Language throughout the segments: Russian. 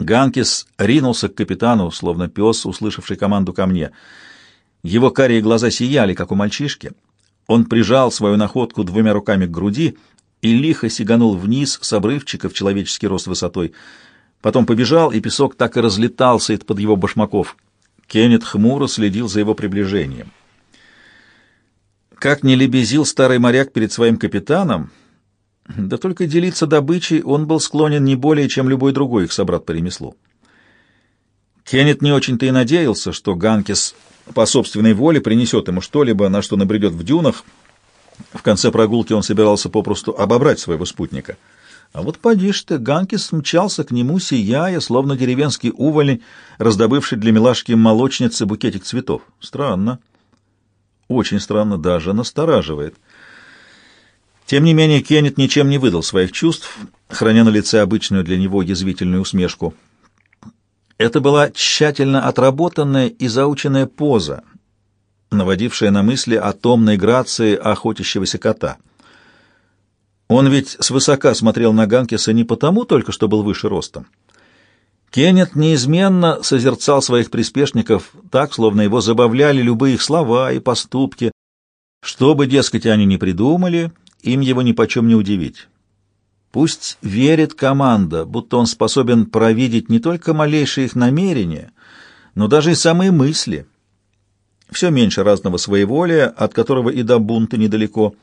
Ганкис ринулся к капитану, словно пес, услышавший команду ко мне. Его карие глаза сияли, как у мальчишки. Он прижал свою находку двумя руками к груди и лихо сиганул вниз с обрывчика в человеческий рост высотой. Потом побежал, и песок так и разлетался из-под его башмаков. Кеннет хмуро следил за его приближением. Как не лебезил старый моряк перед своим капитаном, да только делиться добычей он был склонен не более, чем любой другой их собрат по ремеслу. Кеннет не очень-то и надеялся, что Ганкис по собственной воле принесет ему что-либо, на что набредет в дюнах. В конце прогулки он собирался попросту обобрать своего спутника. А вот поди ж ты, Ганкис мчался к нему, сияя, словно деревенский уволень, раздобывший для милашки молочницы букетик цветов. Странно. Очень странно, даже настораживает. Тем не менее, Кеннет ничем не выдал своих чувств, храня на лице обычную для него язвительную усмешку. Это была тщательно отработанная и заученная поза, наводившая на мысли о томной грации охотящегося кота. Он ведь свысока смотрел на Ганкиса не потому только, что был выше ростом. Кеннет неизменно созерцал своих приспешников так, словно его забавляли любые их слова и поступки. Что бы, дескать, они ни придумали, им его нипочем не удивить. Пусть верит команда, будто он способен провидеть не только малейшие их намерения, но даже и самые мысли. Все меньше разного своеволия, от которого и до бунта недалеко,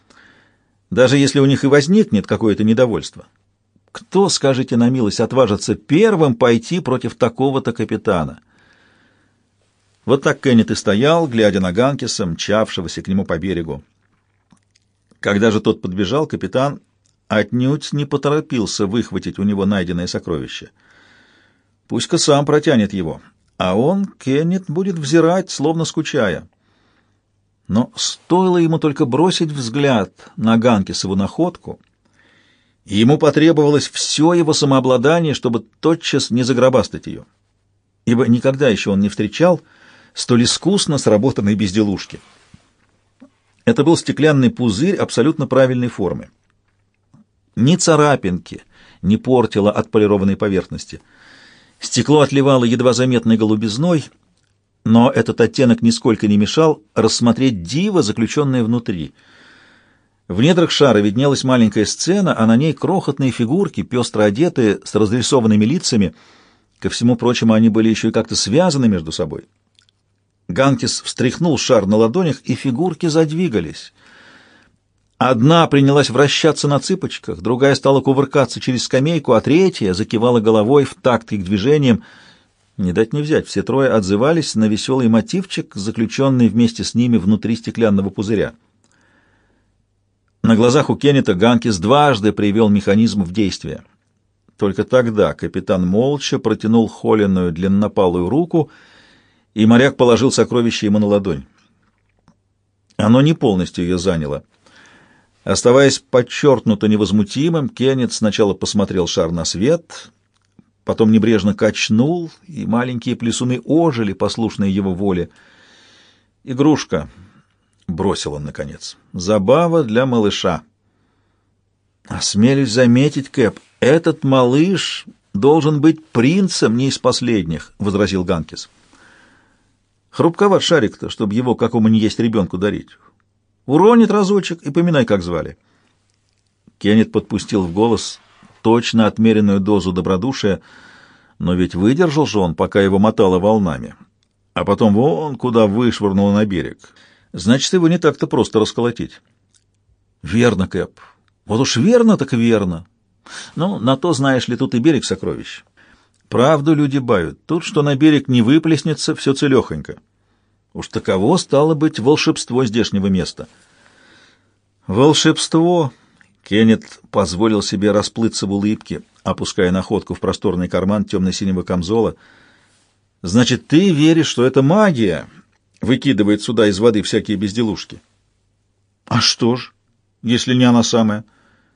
даже если у них и возникнет какое-то недовольство. Кто, скажите на милость, отважится первым пойти против такого-то капитана? Вот так Кеннет и стоял, глядя на Ганкиса, мчавшегося к нему по берегу. Когда же тот подбежал, капитан отнюдь не поторопился выхватить у него найденное сокровище. Пусть-ка сам протянет его, а он, Кеннет, будет взирать, словно скучая. Но стоило ему только бросить взгляд на Ганкисову находку, и ему потребовалось все его самообладание, чтобы тотчас не загробастать ее, ибо никогда еще он не встречал столь искусно сработанной безделушки. Это был стеклянный пузырь абсолютно правильной формы. Ни царапинки не портило отполированной поверхности. Стекло отливало едва заметной голубизной, но этот оттенок нисколько не мешал рассмотреть диво, заключенное внутри. В недрах шара виднелась маленькая сцена, а на ней крохотные фигурки, пестро одетые, с разрисованными лицами. Ко всему прочему, они были еще и как-то связаны между собой. Ганкис встряхнул шар на ладонях, и фигурки задвигались. Одна принялась вращаться на цыпочках, другая стала кувыркаться через скамейку, а третья закивала головой в такт их движением. Не дать не взять, все трое отзывались на веселый мотивчик, заключенный вместе с ними внутри стеклянного пузыря. На глазах у Кеннета Ганкис дважды привел механизм в действие. Только тогда капитан молча протянул холеную длиннопалую руку — и моряк положил сокровище ему на ладонь. Оно не полностью ее заняло. Оставаясь подчеркнуто невозмутимым, Кеннет сначала посмотрел шар на свет, потом небрежно качнул, и маленькие плесуны ожили, послушные его воле. «Игрушка», — бросил он наконец, — «забава для малыша». «Осмелюсь заметить, Кэп, этот малыш должен быть принцем не из последних», — возразил Ганкис. Хрупковат шарик-то, чтобы его какому ни есть ребенку дарить. Уронит разочек и поминай, как звали. Кеннет подпустил в голос точно отмеренную дозу добродушия, но ведь выдержал же он, пока его мотало волнами. А потом вон куда вышвырнуло на берег. Значит, его не так-то просто расколотить. Верно, Кэп. Вот уж верно, так верно. Ну, на то, знаешь ли, тут и берег сокровищ. Правду люди бают. Тут, что на берег не выплеснется, все целехонько. Уж таково стало быть волшебство здешнего места. Волшебство! Кеннет позволил себе расплыться в улыбке, опуская находку в просторный карман темно-синего камзола. Значит, ты веришь, что это магия выкидывает сюда из воды всякие безделушки? А что ж, если не она самая?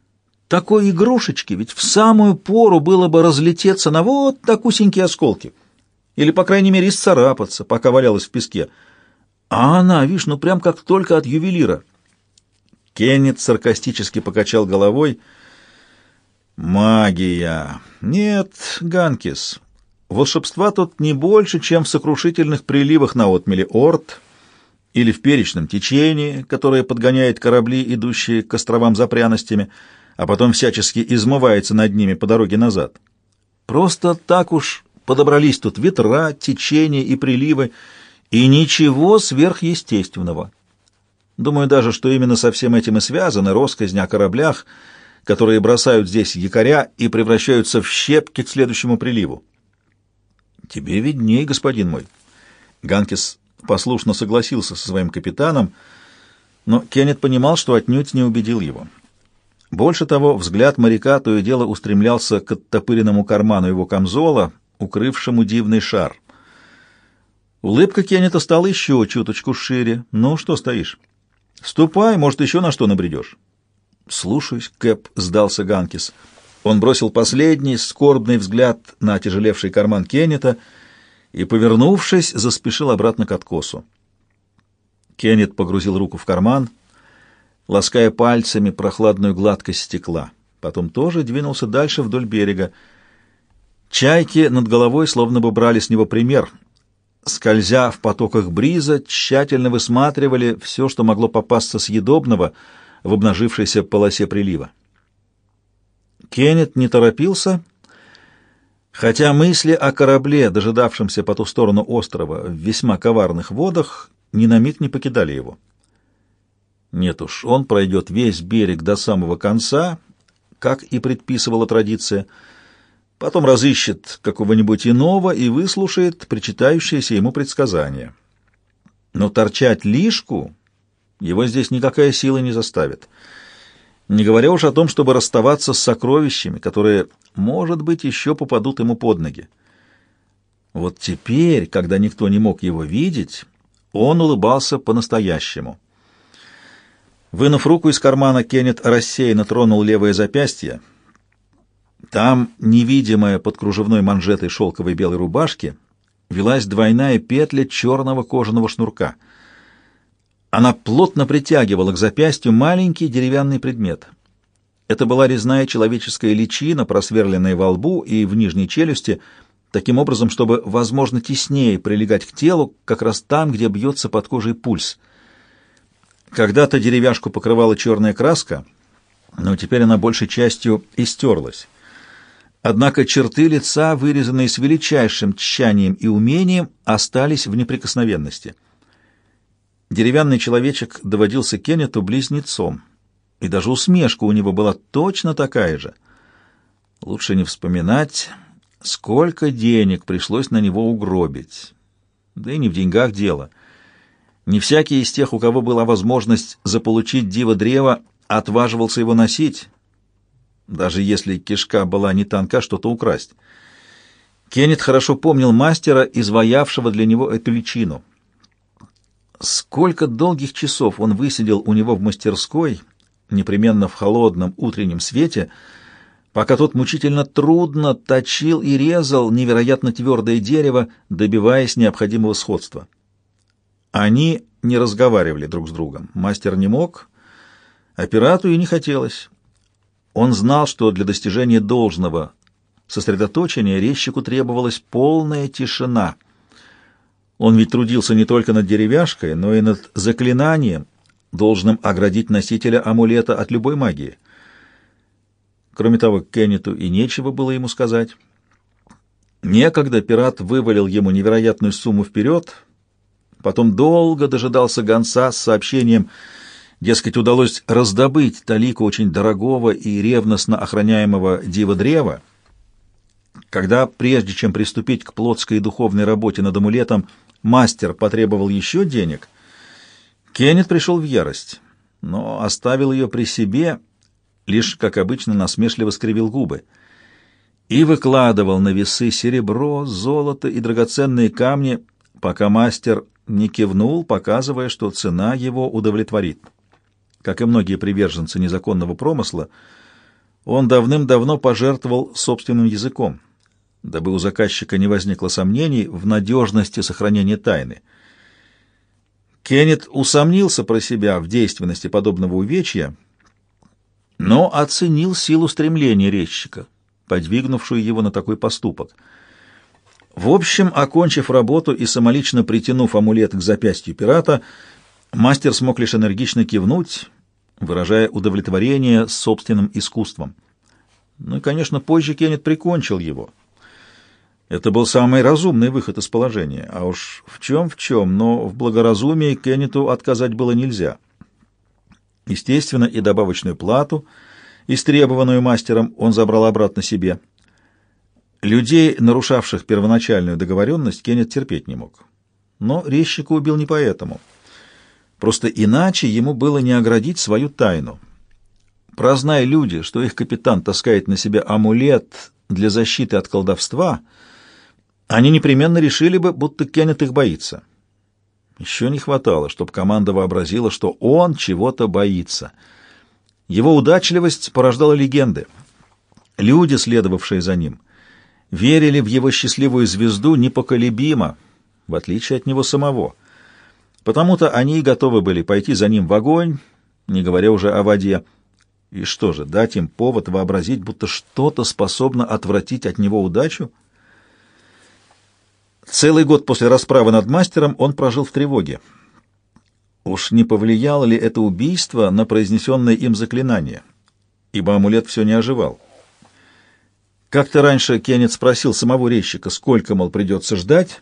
— такой игрушечки ведь в самую пору было бы разлететься на вот такусенькие осколки. Или, по крайней мере, исцарапаться, пока валялась в песке. А она, видишь, ну прям как только от ювелира. Кеннет саркастически покачал головой. «Магия! Нет, Ганкис, волшебства тут не больше, чем в сокрушительных приливах на отмеле Орт или в перечном течении, которое подгоняет корабли, идущие к островам за пряностями, а потом всячески измывается над ними по дороге назад. Просто так уж подобрались тут ветра, течения и приливы, и ничего сверхъестественного. Думаю даже, что именно со всем этим и связаны россказни о кораблях, которые бросают здесь якоря и превращаются в щепки к следующему приливу. Тебе видней, господин мой. Ганкис послушно согласился со своим капитаном, но Кеннет понимал, что отнюдь не убедил его. Больше того, взгляд моряка то и дело устремлялся к оттопыренному карману его камзола, укрывшему дивный шар. Улыбка Кеннета стала еще чуточку шире. «Ну, что стоишь? Ступай, может, еще на что набредешь?» «Слушаюсь, Кэп», — сдался Ганкис. Он бросил последний скорбный взгляд на отяжелевший карман Кеннета и, повернувшись, заспешил обратно к откосу. Кеннет погрузил руку в карман, лаская пальцами прохладную гладкость стекла. Потом тоже двинулся дальше вдоль берега. Чайки над головой словно бы брали с него пример — скользя в потоках бриза, тщательно высматривали все, что могло попасться съедобного в обнажившейся полосе прилива. Кеннет не торопился, хотя мысли о корабле, дожидавшемся по ту сторону острова в весьма коварных водах, ни на миг не покидали его. Нет уж, он пройдет весь берег до самого конца, как и предписывала традиция — потом разыщет какого-нибудь иного и выслушает причитающееся ему предсказание. Но торчать лишку его здесь никакая сила не заставит. Не говоря уж о том, чтобы расставаться с сокровищами, которые, может быть, еще попадут ему под ноги. Вот теперь, когда никто не мог его видеть, он улыбался по-настоящему. Вынув руку из кармана, Кеннет рассеянно тронул левое запястье — там, невидимая под кружевной манжетой шелковой белой рубашки, велась двойная петля черного кожаного шнурка. Она плотно притягивала к запястью маленький деревянный предмет. Это была резная человеческая личина, просверленная во лбу и в нижней челюсти, таким образом, чтобы, возможно, теснее прилегать к телу, как раз там, где бьется под кожей пульс. Когда-то деревяшку покрывала черная краска, но теперь она большей частью истерлась. Однако черты лица, вырезанные с величайшим тщанием и умением, остались в неприкосновенности. Деревянный человечек доводился Кеннету близнецом, и даже усмешка у него была точно такая же. Лучше не вспоминать, сколько денег пришлось на него угробить. Да и не в деньгах дело. Не всякий из тех, у кого была возможность заполучить диво древа, отваживался его носить, даже если кишка была не тонка, что-то украсть. Кеннет хорошо помнил мастера, изваявшего для него эту личину. Сколько долгих часов он высидел у него в мастерской, непременно в холодном утреннем свете, пока тот мучительно трудно точил и резал невероятно твердое дерево, добиваясь необходимого сходства. Они не разговаривали друг с другом. Мастер не мог, а пирату и не хотелось. Он знал, что для достижения должного сосредоточения резчику требовалась полная тишина. Он ведь трудился не только над деревяшкой, но и над заклинанием, должным оградить носителя амулета от любой магии. Кроме того, Кеннету и нечего было ему сказать. Некогда пират вывалил ему невероятную сумму вперед, потом долго дожидался гонца с сообщением «Связь». Дескать, удалось раздобыть талику очень дорогого и ревностно охраняемого дива-древа, когда, прежде чем приступить к плотской и духовной работе над амулетом, мастер потребовал еще денег, Кеннет пришел в ярость, но оставил ее при себе, лишь, как обычно, насмешливо скривил губы и выкладывал на весы серебро, золото и драгоценные камни, пока мастер не кивнул, показывая, что цена его удовлетворит. Как и многие приверженцы незаконного промысла, он давным-давно пожертвовал собственным языком, дабы у заказчика не возникло сомнений в надежности сохранения тайны. Кеннет усомнился про себя в действенности подобного увечья, но оценил силу стремления резчика, подвигнувшую его на такой поступок. В общем, окончив работу и самолично притянув амулет к запястью пирата, мастер смог лишь энергично кивнуть, выражая удовлетворение собственным искусством. Ну и, конечно, позже Кеннет прикончил его. Это был самый разумный выход из положения, а уж в чем в чем, но в благоразумии Кеннету отказать было нельзя. Естественно, и добавочную плату, истребованную мастером, он забрал обратно себе — Людей, нарушавших первоначальную договоренность, Кеннет терпеть не мог. Но резчика убил не поэтому. Просто иначе ему было не оградить свою тайну. Прозная люди, что их капитан таскает на себе амулет для защиты от колдовства, они непременно решили бы, будто Кеннет их боится. Еще не хватало, чтобы команда вообразила, что он чего-то боится. Его удачливость порождала легенды. Люди, следовавшие за ним — верили в его счастливую звезду непоколебимо, в отличие от него самого. Потому-то они и готовы были пойти за ним в огонь, не говоря уже о воде. И что же, дать им повод вообразить, будто что-то способно отвратить от него удачу? Целый год после расправы над мастером он прожил в тревоге. Уж не повлияло ли это убийство на произнесенное им заклинание? Ибо амулет все не оживал. Как-то раньше Кеннет спросил самого резчика, сколько, мол, придется ждать,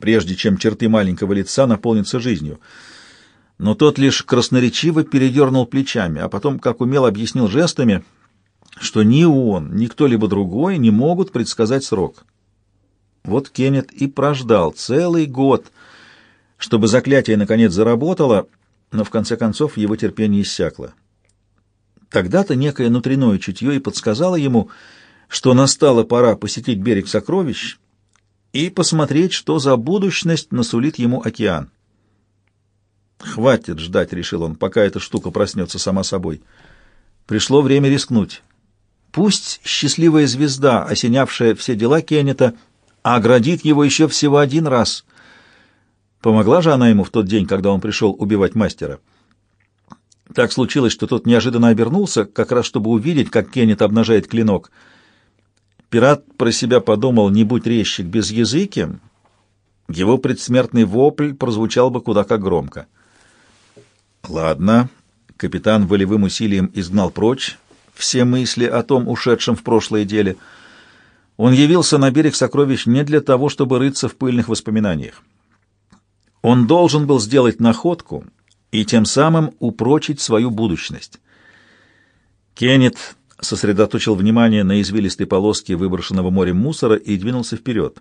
прежде чем черты маленького лица наполнятся жизнью. Но тот лишь красноречиво передернул плечами, а потом, как умел, объяснил жестами, что ни он, ни кто-либо другой не могут предсказать срок. Вот Кеннет и прождал целый год, чтобы заклятие наконец заработало, но в конце концов его терпение иссякло. Тогда-то некое внутреннее чутье и подсказало ему, что настала пора посетить берег сокровищ и посмотреть, что за будущность насулит ему океан. «Хватит ждать», — решил он, — «пока эта штука проснется сама собой. Пришло время рискнуть. Пусть счастливая звезда, осенявшая все дела Кеннета, оградит его еще всего один раз. Помогла же она ему в тот день, когда он пришел убивать мастера. Так случилось, что тот неожиданно обернулся, как раз чтобы увидеть, как Кеннет обнажает клинок — Пират про себя подумал, не будь резчик без языки, его предсмертный вопль прозвучал бы куда как громко. «Ладно», — капитан волевым усилием изгнал прочь все мысли о том ушедшем в прошлое деле. Он явился на берег сокровищ не для того, чтобы рыться в пыльных воспоминаниях. Он должен был сделать находку и тем самым упрочить свою будущность. Кеннет сосредоточил внимание на извилистой полоске выброшенного морем мусора и двинулся вперед.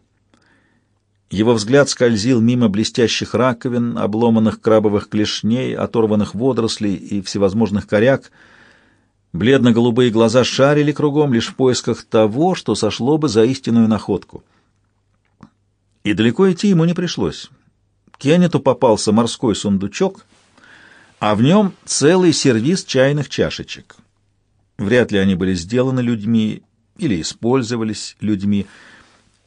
Его взгляд скользил мимо блестящих раковин, обломанных крабовых клешней, оторванных водорослей и всевозможных коряк. Бледно-голубые глаза шарили кругом лишь в поисках того, что сошло бы за истинную находку. И далеко идти ему не пришлось. Кеннету попался морской сундучок, а в нем целый сервиз чайных чашечек. Вряд ли они были сделаны людьми или использовались людьми.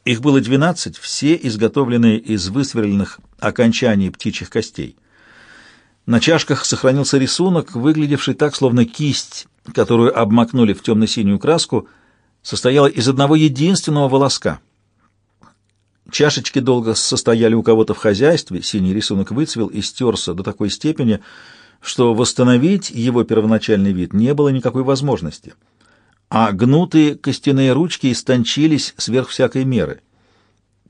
Их было двенадцать, все изготовленные из высверленных окончаний птичьих костей. На чашках сохранился рисунок, выглядевший так, словно кисть, которую обмакнули в темно-синюю краску, состояла из одного единственного волоска. Чашечки долго состояли у кого-то в хозяйстве, синий рисунок выцвел и стерся до такой степени, что восстановить его первоначальный вид не было никакой возможности, а гнутые костяные ручки истончились сверх всякой меры.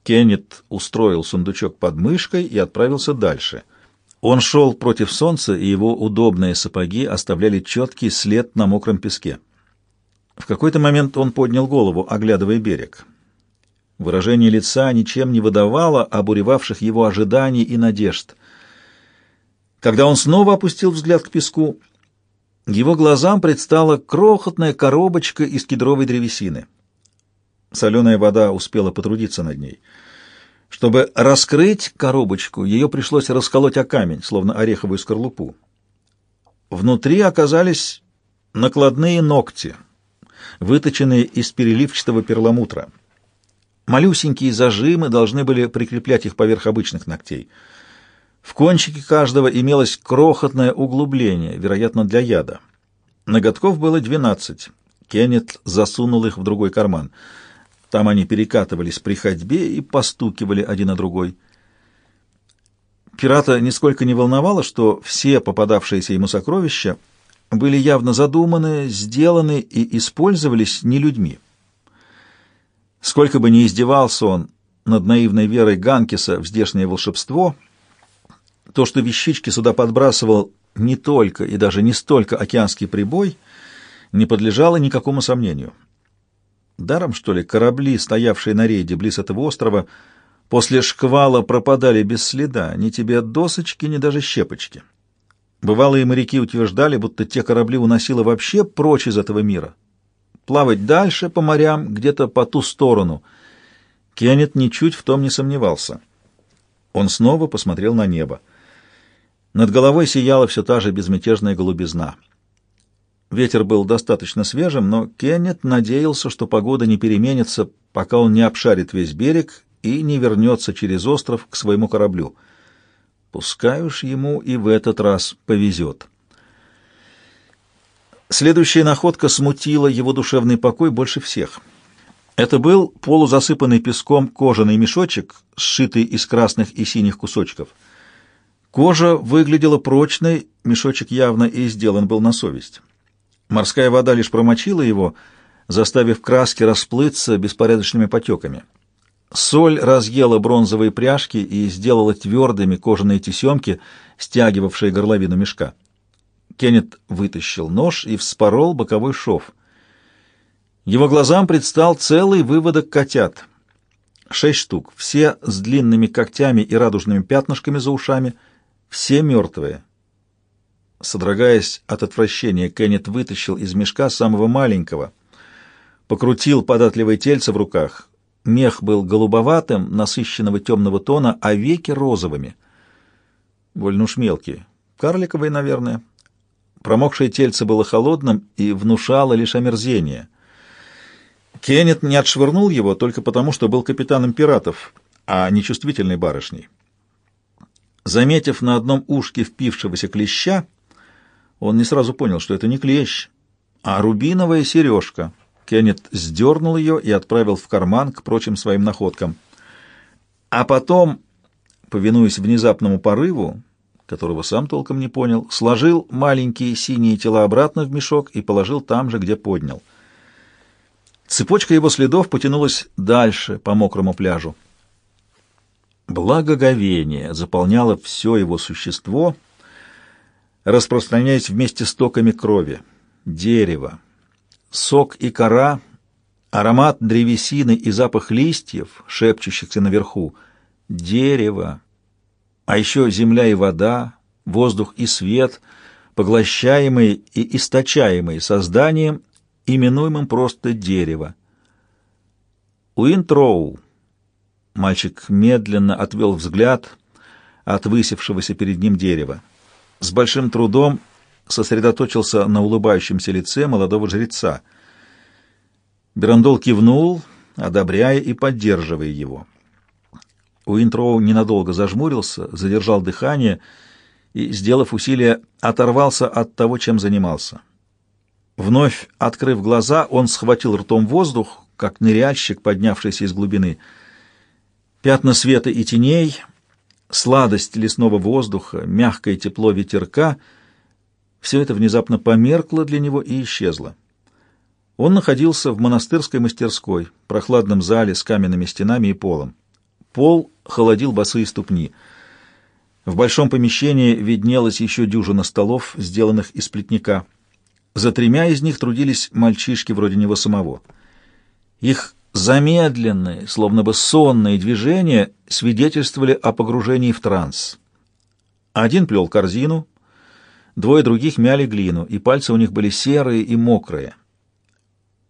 Кеннет устроил сундучок под мышкой и отправился дальше. Он шел против солнца, и его удобные сапоги оставляли четкий след на мокром песке. В какой-то момент он поднял голову, оглядывая берег. Выражение лица ничем не выдавало обуревавших его ожиданий и надежд — когда он снова опустил взгляд к песку, его глазам предстала крохотная коробочка из кедровой древесины. Соленая вода успела потрудиться над ней. Чтобы раскрыть коробочку, ее пришлось расколоть о камень, словно ореховую скорлупу. Внутри оказались накладные ногти, выточенные из переливчатого перламутра. Малюсенькие зажимы должны были прикреплять их поверх обычных ногтей — в кончике каждого имелось крохотное углубление, вероятно, для яда. Ноготков было двенадцать. Кеннет засунул их в другой карман. Там они перекатывались при ходьбе и постукивали один на другой. Пирата нисколько не волновало, что все попадавшиеся ему сокровища были явно задуманы, сделаны и использовались не людьми. Сколько бы ни издевался он над наивной верой Ганкиса в здешнее волшебство, то, что вещички сюда подбрасывал не только и даже не столько океанский прибой, не подлежало никакому сомнению. Даром, что ли, корабли, стоявшие на рейде близ этого острова, после шквала пропадали без следа, ни тебе досочки, ни даже щепочки. Бывалые моряки утверждали, будто те корабли уносило вообще прочь из этого мира. Плавать дальше по морям, где-то по ту сторону. Кеннет ничуть в том не сомневался. Он снова посмотрел на небо. Над головой сияла все та же безмятежная голубизна. Ветер был достаточно свежим, но Кеннет надеялся, что погода не переменится, пока он не обшарит весь берег и не вернется через остров к своему кораблю. Пускай уж ему и в этот раз повезет. Следующая находка смутила его душевный покой больше всех. Это был полузасыпанный песком кожаный мешочек, сшитый из красных и синих кусочков. Кожа выглядела прочной, мешочек явно и сделан был на совесть. Морская вода лишь промочила его, заставив краски расплыться беспорядочными потеками. Соль разъела бронзовые пряжки и сделала твердыми кожаные тесемки, стягивавшие горловину мешка. Кеннет вытащил нож и вспорол боковой шов. Его глазам предстал целый выводок котят. Шесть штук, все с длинными когтями и радужными пятнышками за ушами, все мертвые. Содрогаясь от отвращения, Кеннет вытащил из мешка самого маленького, покрутил податливое тельце в руках. Мех был голубоватым, насыщенного темного тона, а веки розовыми. Больно уж мелкие. Карликовые, наверное. Промокшее тельце было холодным и внушало лишь омерзение. Кеннет не отшвырнул его только потому, что был капитаном пиратов, а не чувствительной барышней. Заметив на одном ушке впившегося клеща, он не сразу понял, что это не клещ, а рубиновая сережка. Кеннет сдернул ее и отправил в карман к прочим своим находкам. А потом, повинуясь внезапному порыву, которого сам толком не понял, сложил маленькие синие тела обратно в мешок и положил там же, где поднял. Цепочка его следов потянулась дальше по мокрому пляжу. Благоговение заполняло все его существо — распространяясь вместе с токами крови. Дерево, сок и кора, аромат древесины и запах листьев, шепчущихся наверху. Дерево, а еще земля и вода, воздух и свет, поглощаемые и источаемые созданием, именуемым просто дерево. Уинтроу. Мальчик медленно отвел взгляд от высевшегося перед ним дерева с большим трудом сосредоточился на улыбающемся лице молодого жреца. Берандол кивнул, одобряя и поддерживая его. Уинтроу ненадолго зажмурился, задержал дыхание и, сделав усилие, оторвался от того, чем занимался. Вновь открыв глаза, он схватил ртом воздух, как ныряльщик, поднявшийся из глубины. Пятна света и теней — сладость лесного воздуха, мягкое тепло ветерка — все это внезапно померкло для него и исчезло. Он находился в монастырской мастерской, прохладном зале с каменными стенами и полом. Пол холодил босые ступни. В большом помещении виднелась еще дюжина столов, сделанных из плетника. За тремя из них трудились мальчишки вроде него самого. Их Замедленные, словно бы сонные движения свидетельствовали о погружении в транс. Один плел корзину, двое других мяли глину, и пальцы у них были серые и мокрые.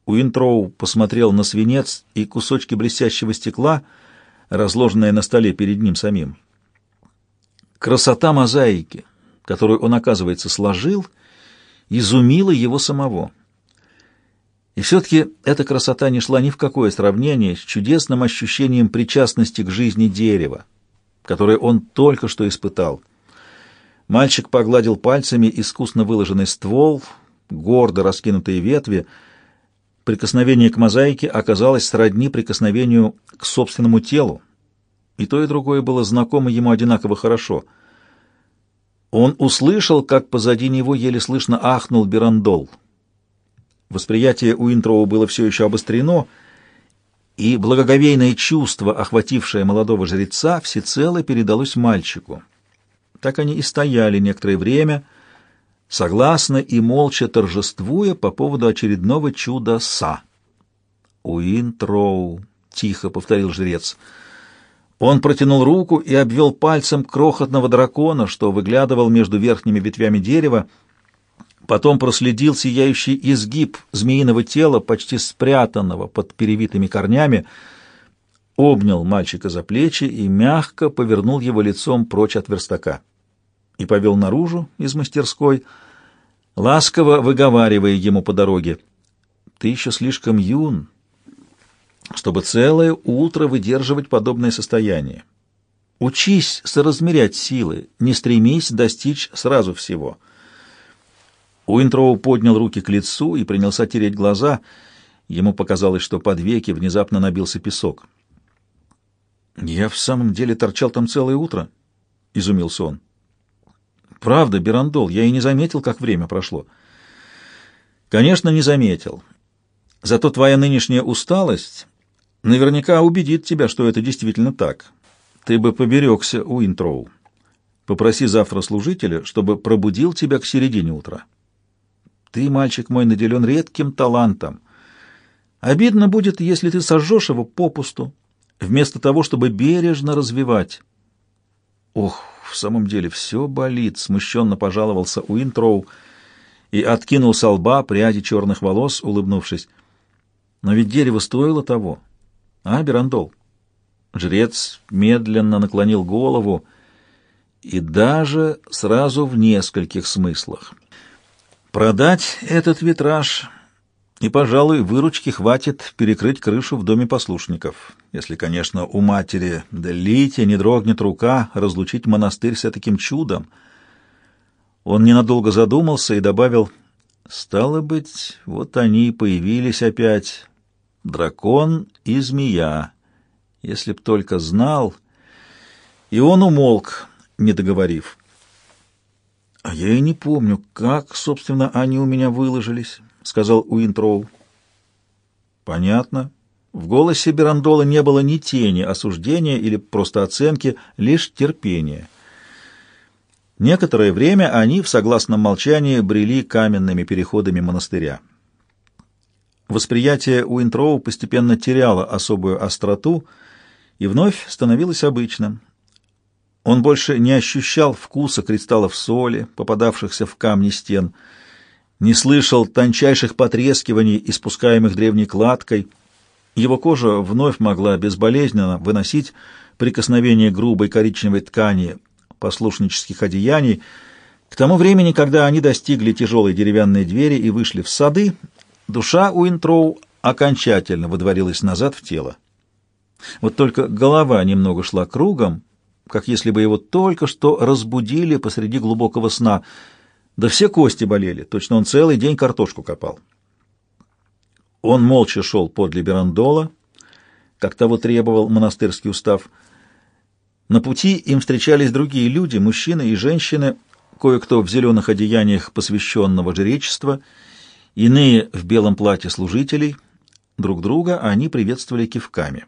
Уинтроу посмотрел на свинец и кусочки блестящего стекла, разложенные на столе перед ним самим. Красота мозаики, которую он, оказывается, сложил, изумила его самого. И все-таки эта красота не шла ни в какое сравнение с чудесным ощущением причастности к жизни дерева, которое он только что испытал. Мальчик погладил пальцами искусно выложенный ствол, гордо раскинутые ветви. Прикосновение к мозаике оказалось сродни прикосновению к собственному телу, и то и другое было знакомо ему одинаково хорошо. Он услышал, как позади него еле слышно ахнул Берандол. Восприятие у Интроу было все еще обострено, и благоговейное чувство, охватившее молодого жреца, всецело передалось мальчику. Так они и стояли некоторое время, согласно и молча торжествуя по поводу очередного чуда Са. «Уинтроу», — тихо повторил жрец. Он протянул руку и обвел пальцем крохотного дракона, что выглядывал между верхними ветвями дерева, потом проследил сияющий изгиб змеиного тела, почти спрятанного под перевитыми корнями, обнял мальчика за плечи и мягко повернул его лицом прочь от верстака и повел наружу из мастерской, ласково выговаривая ему по дороге. «Ты еще слишком юн, чтобы целое утро выдерживать подобное состояние. Учись соразмерять силы, не стремись достичь сразу всего». Уинтроу поднял руки к лицу и принялся тереть глаза. Ему показалось, что под веки внезапно набился песок. «Я в самом деле торчал там целое утро?» — изумился он. Правда, Берандол, я и не заметил, как время прошло. Конечно, не заметил. Зато твоя нынешняя усталость наверняка убедит тебя, что это действительно так. Ты бы поберегся у Интроу. Попроси завтра служителя, чтобы пробудил тебя к середине утра. Ты, мальчик мой, наделен редким талантом. Обидно будет, если ты сожжешь его попусту, вместо того, чтобы бережно развивать. Ох, в самом деле все болит», — смущенно пожаловался Уинтроу и откинул со лба пряди черных волос, улыбнувшись. «Но ведь дерево стоило того. А, Берандол?» Жрец медленно наклонил голову и даже сразу в нескольких смыслах. «Продать этот витраж...» И, пожалуй, выручки хватит перекрыть крышу в доме послушников, если, конечно, у матери Делите не дрогнет рука разлучить монастырь с таким чудом. Он ненадолго задумался и добавил, «Стало быть, вот они появились опять, дракон и змея, если б только знал». И он умолк, не договорив. «А я и не помню, как, собственно, они у меня выложились». — сказал Уинтроу. «Понятно». В голосе Берандола не было ни тени осуждения или просто оценки, лишь терпения. Некоторое время они в согласном молчании брели каменными переходами монастыря. Восприятие Уинтроу постепенно теряло особую остроту и вновь становилось обычным. Он больше не ощущал вкуса кристаллов соли, попадавшихся в камни стен, — не слышал тончайших потрескиваний, испускаемых древней кладкой. Его кожа вновь могла безболезненно выносить прикосновение грубой коричневой ткани послушнических одеяний. К тому времени, когда они достигли тяжелой деревянной двери и вышли в сады, душа Уинтроу окончательно выдворилась назад в тело. Вот только голова немного шла кругом, как если бы его только что разбудили посреди глубокого сна — да все кости болели, точно он целый день картошку копал. Он молча шел подле Берандола, как того требовал монастырский устав. На пути им встречались другие люди, мужчины и женщины, кое-кто в зеленых одеяниях посвященного жречества, иные в белом платье служителей. Друг друга они приветствовали кивками.